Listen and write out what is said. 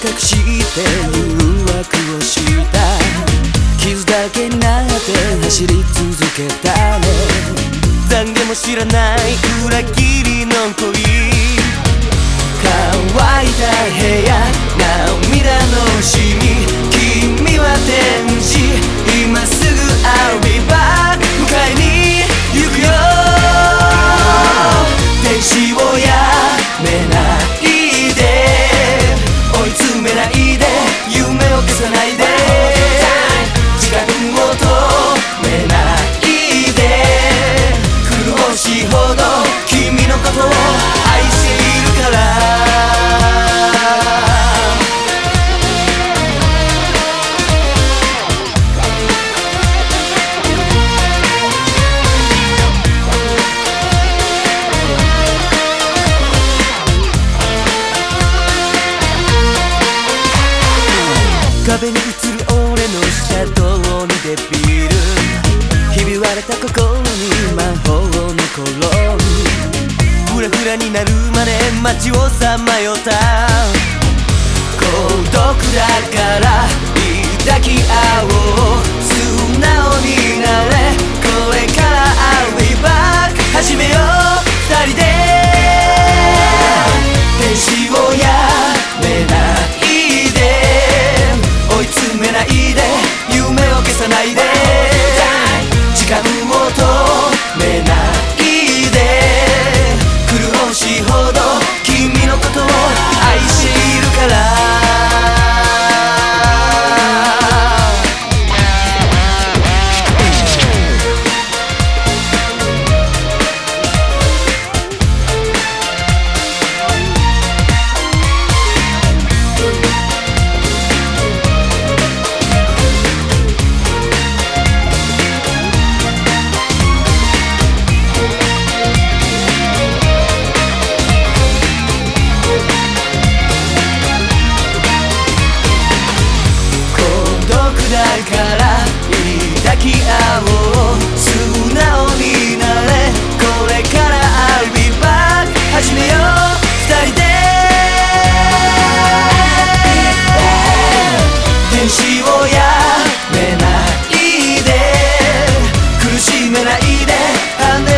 隠して誘惑をした。傷だけになって走り続けたね。懺悔も知らない裏切りの恋。乾いた部屋涙のシ壁に映る俺のシャドウにデビルひび割れた心に魔法のコロンフラフラになるまで街をさまよった孤独だから抱き合おう素直になれこれから I'll be back 始めよう二人でめないで。跳ね